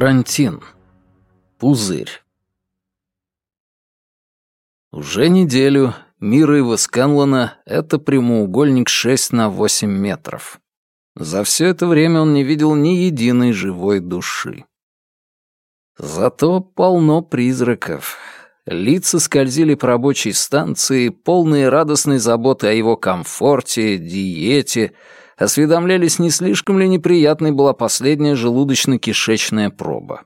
Карантин. Пузырь. Уже неделю мир Ива Сканлона — это прямоугольник 6 на 8 метров. За все это время он не видел ни единой живой души. Зато полно призраков. Лица скользили по рабочей станции, полные радостной заботы о его комфорте, диете — осведомлялись, не слишком ли неприятной была последняя желудочно-кишечная проба.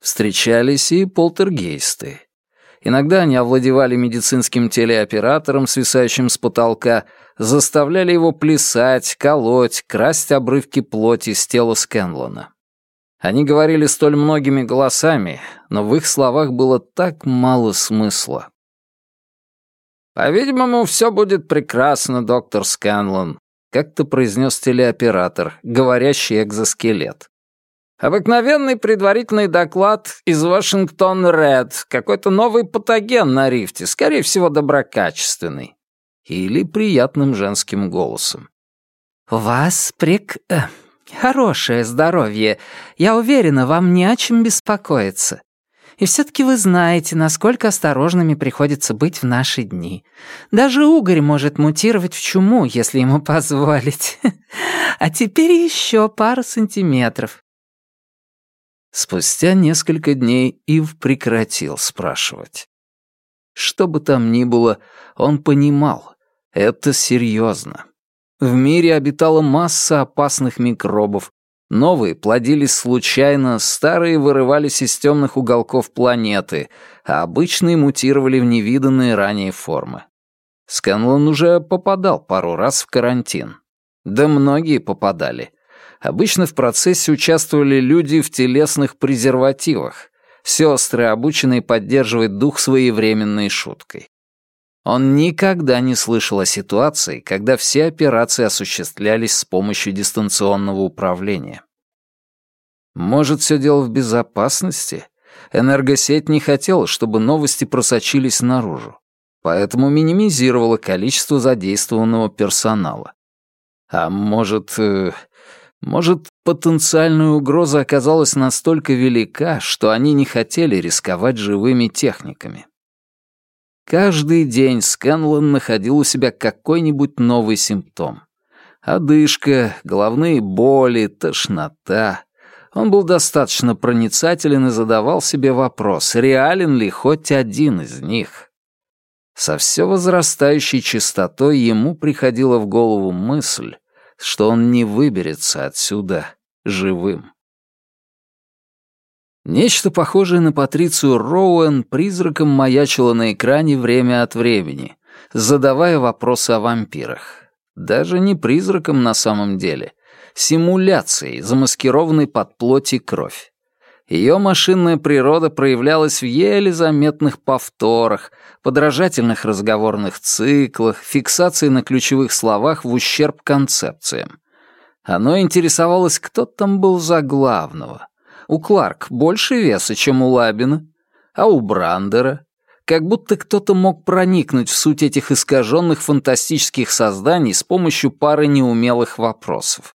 Встречались и полтергейсты. Иногда они овладевали медицинским телеоператором, свисающим с потолка, заставляли его плясать, колоть, красть обрывки плоти с тела Скэнлона. Они говорили столь многими голосами, но в их словах было так мало смысла. «По-видимому, все будет прекрасно, доктор Скэнлон как-то произнес телеоператор, говорящий экзоскелет. «Обыкновенный предварительный доклад из Вашингтон Ред. Какой-то новый патоген на рифте, скорее всего, доброкачественный». Или приятным женским голосом. «У вас прек... Э, хорошее здоровье. Я уверена, вам не о чем беспокоиться. И все-таки вы знаете, насколько осторожными приходится быть в наши дни. Даже угорь может мутировать в чуму, если ему позволить. А теперь еще пару сантиметров. Спустя несколько дней Ив прекратил спрашивать. Что бы там ни было, он понимал, это серьезно. В мире обитала масса опасных микробов, Новые плодились случайно, старые вырывались из темных уголков планеты, а обычные мутировали в невиданные ранее формы. Сканлон уже попадал пару раз в карантин. Да многие попадали. Обычно в процессе участвовали люди в телесных презервативах, сестры, обученные поддерживать дух своевременной шуткой. Он никогда не слышал о ситуации, когда все операции осуществлялись с помощью дистанционного управления. Может, все дело в безопасности? Энергосеть не хотела, чтобы новости просочились наружу, поэтому минимизировала количество задействованного персонала. А может... Э, может, потенциальная угроза оказалась настолько велика, что они не хотели рисковать живыми техниками. Каждый день Скэнлон находил у себя какой-нибудь новый симптом. Одышка, головные боли, тошнота. Он был достаточно проницателен и задавал себе вопрос, реален ли хоть один из них. Со все возрастающей частотой ему приходила в голову мысль, что он не выберется отсюда живым. Нечто похожее на Патрицию Роуэн призраком маячило на экране время от времени, задавая вопросы о вампирах. Даже не призраком на самом деле, симуляцией, замаскированной под плоть и кровь. Ее машинная природа проявлялась в еле заметных повторах, подражательных разговорных циклах, фиксации на ключевых словах в ущерб концепциям. Оно интересовалось, кто там был за главного. У Кларк больше веса, чем у Лабина, а у Брандера как будто кто-то мог проникнуть в суть этих искаженных фантастических созданий с помощью пары неумелых вопросов.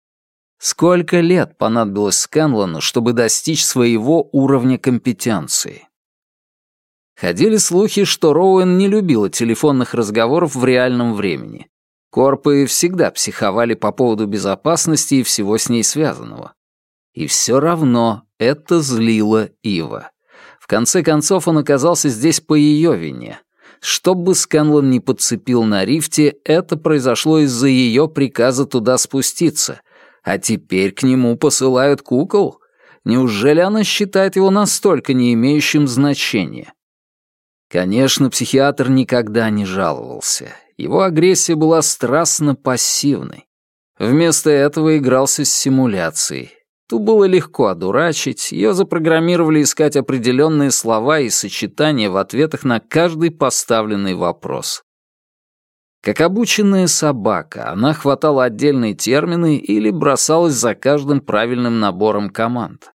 Сколько лет понадобилось Скэнлону, чтобы достичь своего уровня компетенции? Ходили слухи, что Роуэн не любила телефонных разговоров в реальном времени. Корпы всегда психовали по поводу безопасности и всего с ней связанного. И все равно это злило Ива. В конце концов, он оказался здесь по ее вине. Чтобы Скэнлон не подцепил на рифте, это произошло из-за ее приказа туда спуститься. А теперь к нему посылают кукол? Неужели она считает его настолько не имеющим значения? Конечно, психиатр никогда не жаловался. Его агрессия была страстно пассивной. Вместо этого игрался с симуляцией. Ту было легко одурачить, ее запрограммировали искать определенные слова и сочетания в ответах на каждый поставленный вопрос. Как обученная собака, она хватала отдельные термины или бросалась за каждым правильным набором команд.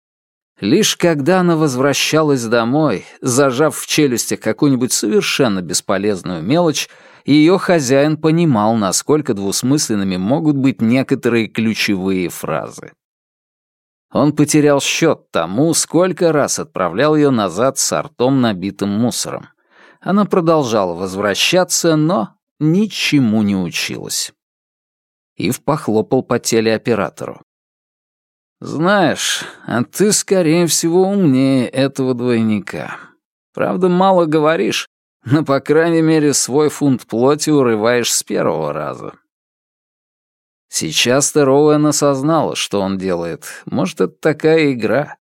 Лишь когда она возвращалась домой, зажав в челюстях какую-нибудь совершенно бесполезную мелочь, ее хозяин понимал, насколько двусмысленными могут быть некоторые ключевые фразы. Он потерял счет тому, сколько раз отправлял ее назад с ртом, набитым мусором. Она продолжала возвращаться, но ничему не училась. Ив похлопал по телеоператору. «Знаешь, а ты, скорее всего, умнее этого двойника. Правда, мало говоришь, но, по крайней мере, свой фунт плоти урываешь с первого раза». Сейчас-то Роуэн осознала, что он делает. Может, это такая игра.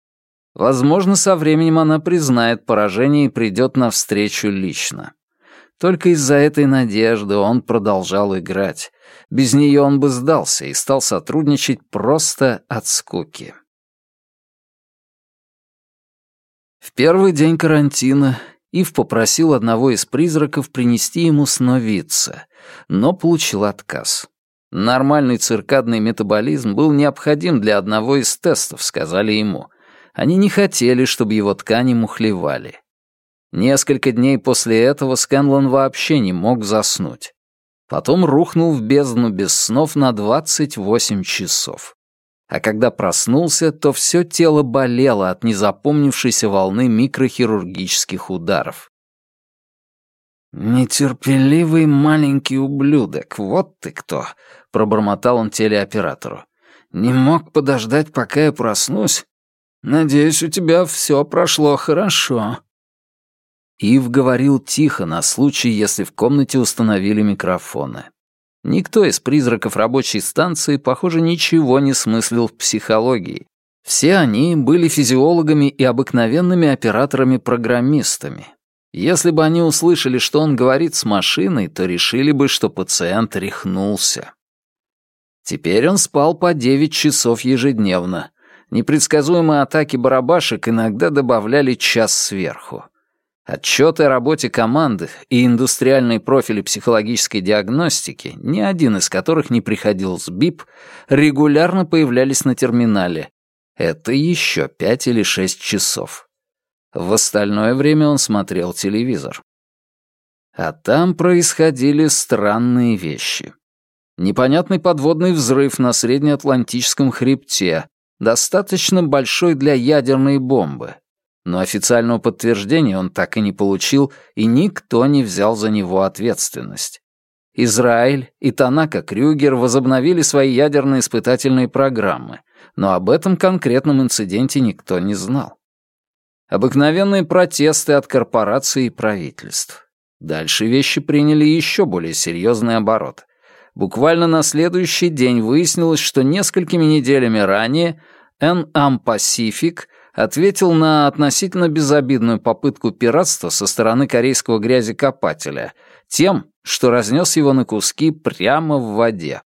Возможно, со временем она признает поражение и придет навстречу лично. Только из-за этой надежды он продолжал играть. Без нее он бы сдался и стал сотрудничать просто от скуки. В первый день карантина Ив попросил одного из призраков принести ему сновидца, но получил отказ. Нормальный циркадный метаболизм был необходим для одного из тестов, сказали ему. Они не хотели, чтобы его ткани мухлевали. Несколько дней после этого Скэнлон вообще не мог заснуть. Потом рухнул в бездну без снов на 28 часов. А когда проснулся, то все тело болело от незапомнившейся волны микрохирургических ударов. «Нетерпеливый маленький ублюдок, вот ты кто!» — пробормотал он телеоператору. «Не мог подождать, пока я проснусь? Надеюсь, у тебя все прошло хорошо». Ив говорил тихо на случай, если в комнате установили микрофоны. Никто из призраков рабочей станции, похоже, ничего не смыслил в психологии. Все они были физиологами и обыкновенными операторами-программистами. Если бы они услышали, что он говорит с машиной, то решили бы, что пациент рехнулся. Теперь он спал по 9 часов ежедневно. Непредсказуемые атаки барабашек иногда добавляли час сверху. Отчеты о работе команды и индустриальные профили психологической диагностики, ни один из которых не приходил с БИП, регулярно появлялись на терминале. Это еще пять или шесть часов. В остальное время он смотрел телевизор. А там происходили странные вещи. Непонятный подводный взрыв на среднеатлантическом хребте, достаточно большой для ядерной бомбы, но официального подтверждения он так и не получил, и никто не взял за него ответственность. Израиль и Танака Крюгер возобновили свои ядерные испытательные программы, но об этом конкретном инциденте никто не знал. Обыкновенные протесты от корпораций и правительств. Дальше вещи приняли еще более серьезный оборот. Буквально на следующий день выяснилось, что несколькими неделями ранее NAM Pacific ответил на относительно безобидную попытку пиратства со стороны корейского грязекопателя тем, что разнес его на куски прямо в воде.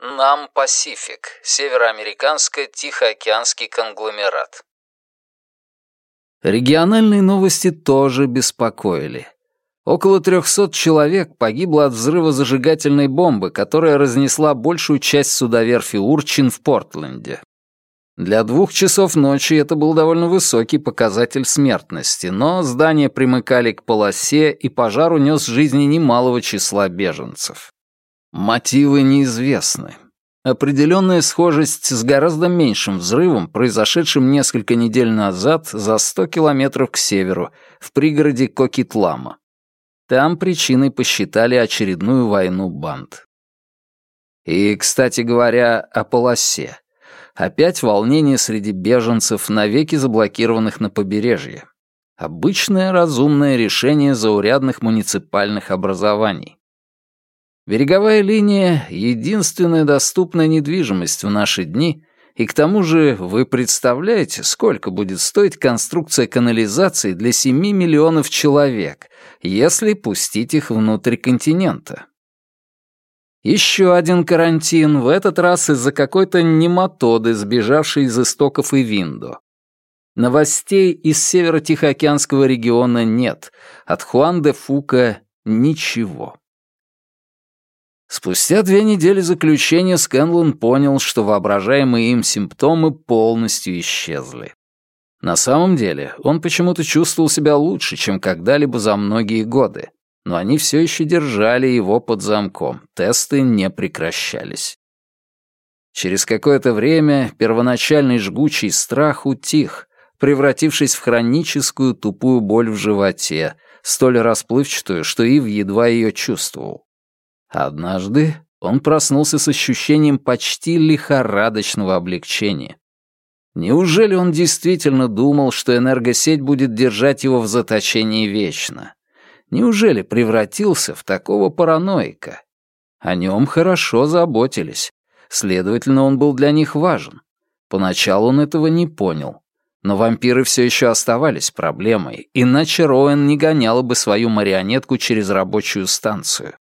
Нам Пасифик, североамериканско-тихоокеанский конгломерат. Региональные новости тоже беспокоили. Около 300 человек погибло от взрыва зажигательной бомбы, которая разнесла большую часть судоверфи Урчин в Портленде. Для двух часов ночи это был довольно высокий показатель смертности, но здания примыкали к полосе, и пожар унес жизни немалого числа беженцев. Мотивы неизвестны. Определенная схожесть с гораздо меньшим взрывом, произошедшим несколько недель назад за 100 километров к северу, в пригороде Кокитлама. Там причиной посчитали очередную войну банд. И, кстати говоря, о полосе. Опять волнение среди беженцев, навеки заблокированных на побережье. Обычное разумное решение заурядных муниципальных образований. Береговая линия — единственная доступная недвижимость в наши дни, и к тому же вы представляете, сколько будет стоить конструкция канализации для 7 миллионов человек, если пустить их внутрь континента. Еще один карантин, в этот раз из-за какой-то нематоды, сбежавшей из истоков и Виндо. Новостей из северо-тихоокеанского региона нет, от Хуан де Фука ничего. Спустя две недели заключения Скэнлон понял, что воображаемые им симптомы полностью исчезли. На самом деле, он почему-то чувствовал себя лучше, чем когда-либо за многие годы но они все еще держали его под замком, тесты не прекращались. Через какое-то время первоначальный жгучий страх утих, превратившись в хроническую тупую боль в животе, столь расплывчатую, что Ив едва ее чувствовал. Однажды он проснулся с ощущением почти лихорадочного облегчения. Неужели он действительно думал, что энергосеть будет держать его в заточении вечно? Неужели превратился в такого параноика? О нем хорошо заботились. Следовательно, он был для них важен. Поначалу он этого не понял. Но вампиры все еще оставались проблемой, иначе Роэн не гоняла бы свою марионетку через рабочую станцию.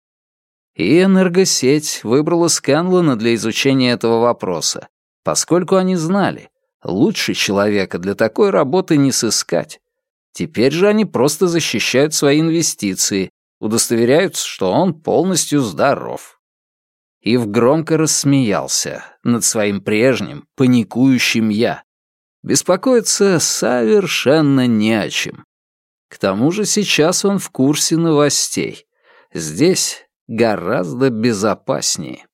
И энергосеть выбрала Сканлона для изучения этого вопроса, поскольку они знали, лучше человека для такой работы не сыскать. Теперь же они просто защищают свои инвестиции, удостоверяются, что он полностью здоров. Ив громко рассмеялся над своим прежним, паникующим «я». Беспокоиться совершенно не о чем. К тому же сейчас он в курсе новостей. Здесь гораздо безопаснее.